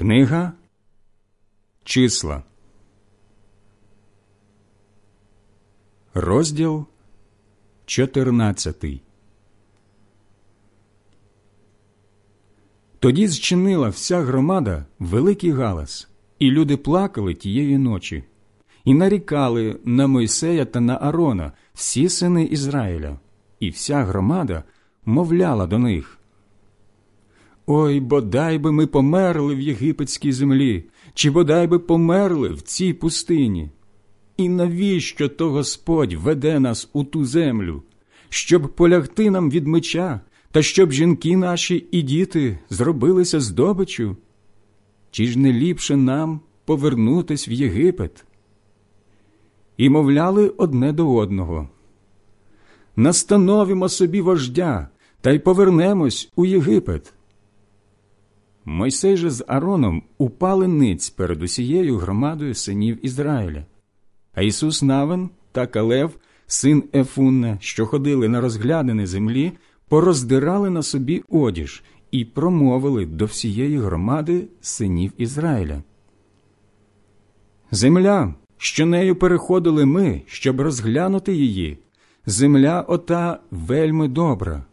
Книга Числа. Розділ 14 Тоді зчинила вся громада великий галас, і люди плакали тієї ночі, і нарікали на Мойсея та на Арона всі сини Ізраїля, і вся громада мовляла до них. Ой, бодай би ми померли в єгипетській землі, чи бодай би померли в цій пустині. І навіщо то Господь веде нас у ту землю, щоб полягти нам від меча, та щоб жінки наші і діти зробилися здобичу? Чи ж не ліпше нам повернутись в Єгипет? І мовляли одне до одного. Настановимо собі вождя та й повернемось у Єгипет. Мойсей же з Ароном упали ниць перед усією громадою синів Ізраїля. А Ісус Навин та Калев, син Ефунна, що ходили на розглядини землі, пороздирали на собі одіж і промовили до всієї громади синів Ізраїля. Земля, що нею переходили ми, щоб розглянути її, земля ота вельми добра.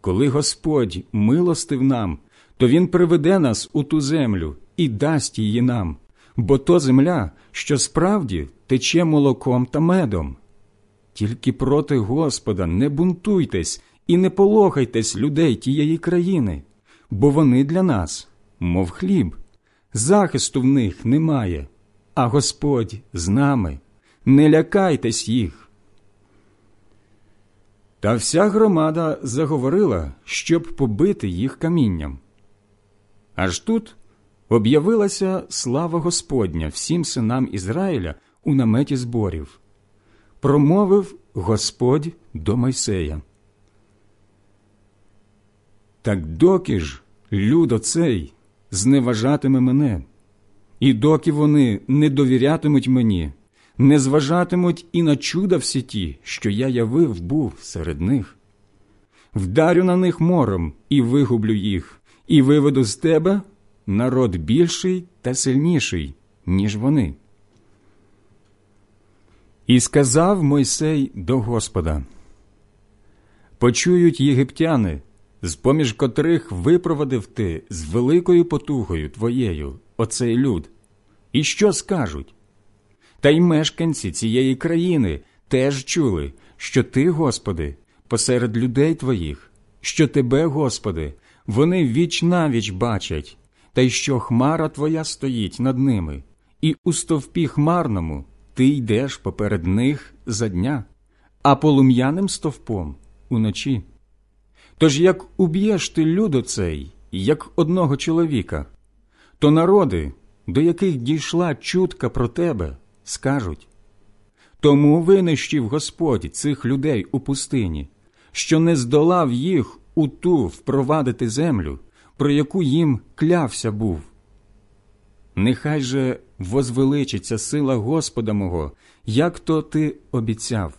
Коли Господь милостив нам, то Він приведе нас у ту землю і дасть її нам, бо то земля, що справді тече молоком та медом. Тільки проти Господа не бунтуйтесь і не полохайтесь людей тієї країни, бо вони для нас, мов хліб, захисту в них немає, а Господь з нами, не лякайтесь їх. Та вся громада заговорила, щоб побити їх камінням. Аж тут об'явилася слава Господня всім синам Ізраїля у наметі зборів. Промовив Господь до Мойсея. Так доки ж люд оцей зневажатиме мене, і доки вони не довірятимуть мені, не зважатимуть і на чуда всі ті, що я явив був серед них. Вдарю на них мором і вигублю їх, і виведу з тебе народ більший та сильніший, ніж вони. І сказав Мойсей до Господа Почують єгиптяни, з поміж котрих випровадив ти з великою потугою твоєю оцей люд. І що скажуть? Та й мешканці цієї країни теж чули, що ти, Господи, посеред людей твоїх, що тебе, Господи, вони віч навіч бачать, та й що хмара твоя стоїть над ними, і у стовпі хмарному ти йдеш поперед них за дня, а полум'яним стовпом уночі. Тож як уб'єш ти люд цей, як одного чоловіка, то народи, до яких дійшла чутка про тебе, скажуть тому винищив Господь цих людей у пустині, що не здолав їх у ту впровадити землю, про яку їм клявся був. Нехай же возвеличиться сила Господа мого, як то ти обіцяв.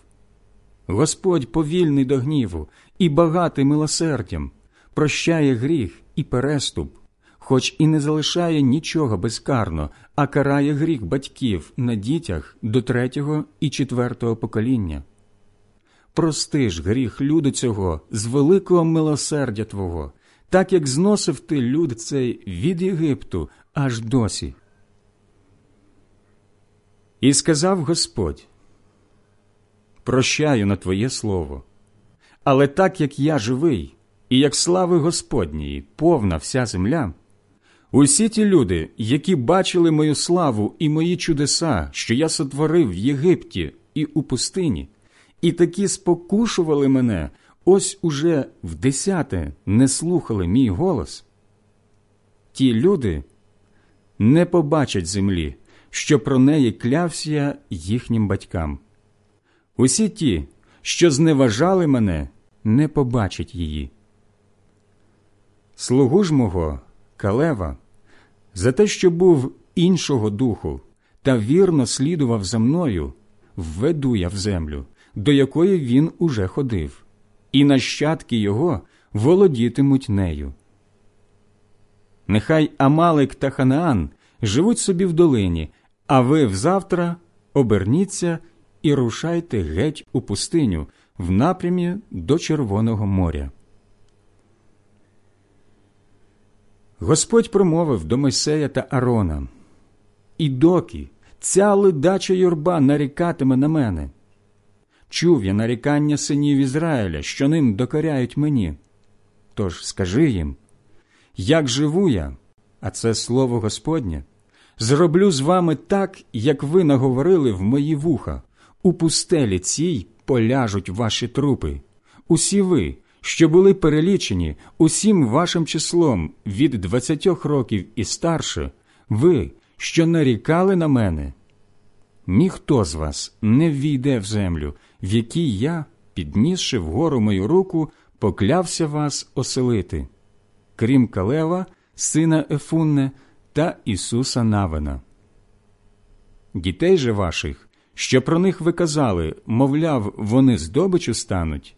Господь повільний до гніву і багатий милосердям, прощає гріх і переступ, хоч і не залишає нічого безкарно, а карає гріх батьків на дітях до третього і четвертого покоління. Прости ж гріх люду цього з великого милосердя Твого, так як зносив ти люд цей від Єгипту аж досі. І сказав Господь Прощаю на Твоє слово, але так як я живий, і як слави Господньої повна вся земля, усі ті люди, які бачили мою славу і мої чудеса, що я сотворив в Єгипті і у пустині, і такі спокушували мене, ось уже в десяте не слухали мій голос. Ті люди не побачать землі, що про неї клявся я їхнім батькам. Усі ті, що зневажали мене, не побачать її. Слугу ж мого, Калева, за те, що був іншого духу та вірно слідував за мною, введу я в землю, до якої він уже ходив, і нащадки його володітимуть нею. Нехай Амалик та Ханаан живуть собі в долині, а ви взавтра оберніться і рушайте геть у пустиню в напрямі до Червоного моря. Господь промовив до Мойсея та Арона І доки ця ледача юрба нарікатиме на мене. Чув я нарікання синів Ізраїля, що ним докоряють мені. Тож скажи їм як живу я, а це слово Господнє, зроблю з вами так, як ви наговорили в мої вуха. У пустелі цій поляжуть ваші трупи. Усі ви, що були перелічені усім вашим числом від двадцятьох років і старше, ви, що нарікали на мене. Ніхто з вас не війде в землю, в якій я, піднісши вгору мою руку, поклявся вас оселити, крім Калева, сина Ефунне та Ісуса Навина. Дітей же ваших, що про них ви казали, мовляв, вони здобичу стануть,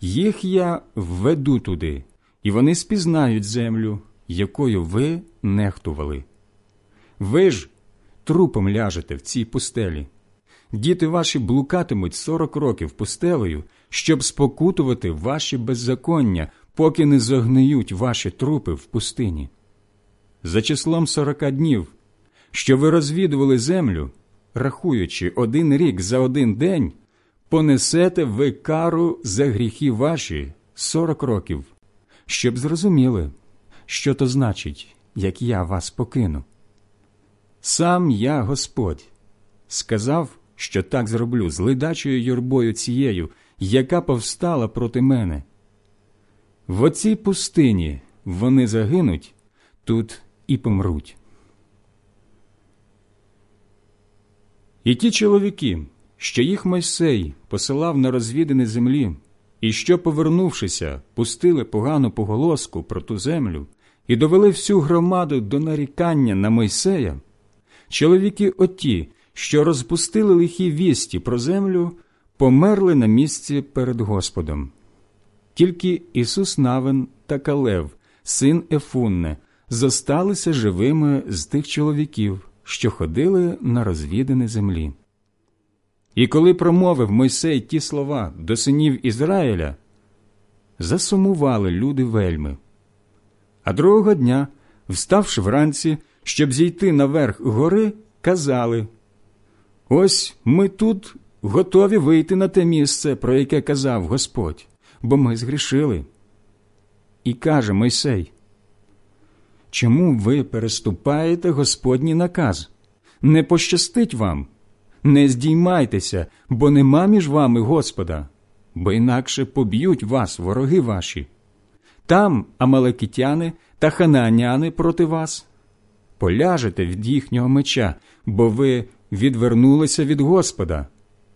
їх я введу туди, і вони спізнають землю, якою ви нехтували. Ви ж трупом ляжете в цій пустелі. Діти ваші блукатимуть сорок років пустелею, щоб спокутувати ваші беззаконня, поки не зогниють ваші трупи в пустині. За числом сорока днів, що ви розвідували землю, рахуючи один рік за один день, понесете ви кару за гріхи ваші сорок років, щоб зрозуміли, що то значить, як я вас покину. Сам я Господь сказав, що так зроблю з ледачою юрбою цією, яка повстала проти мене. В оцій пустині вони загинуть, тут і помруть. І ті чоловіки, що їх Мойсей посилав на розвідини землі, і що, повернувшися, пустили погану поголоску про ту землю і довели всю громаду до нарікання на Мойсея, чоловіки оті, що розпустили лихі вісті про землю, померли на місці перед Господом. Тільки Ісус Навин та Калев, син Ефунне, зосталися живими з тих чоловіків, що ходили на розвідини землі. І коли промовив Мойсей ті слова до синів Ізраїля, засумували люди вельми. А другого дня, вставши вранці, щоб зійти наверх гори, казали Ось ми тут готові вийти на те місце, про яке казав Господь, бо ми згрішили. І каже Мойсей, Чому ви переступаєте Господній наказ? Не пощастить вам, не здіймайтеся, бо нема між вами Господа, бо інакше поб'ють вас, вороги ваші. Там амалекітяни та хананяни проти вас. Поляжете від їхнього меча, бо ви відвернулися від Господа,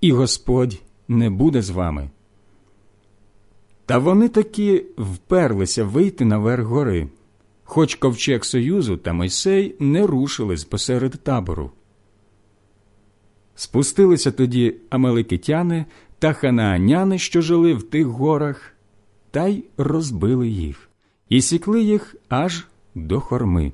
і Господь не буде з вами. Та вони таки вперлися вийти наверх гори, хоч ковчег Союзу та Мойсей не рушили з посеред табору. Спустилися тоді амаликитяни та ханааняни, що жили в тих горах, та й розбили їх, і сікли їх аж до хорми.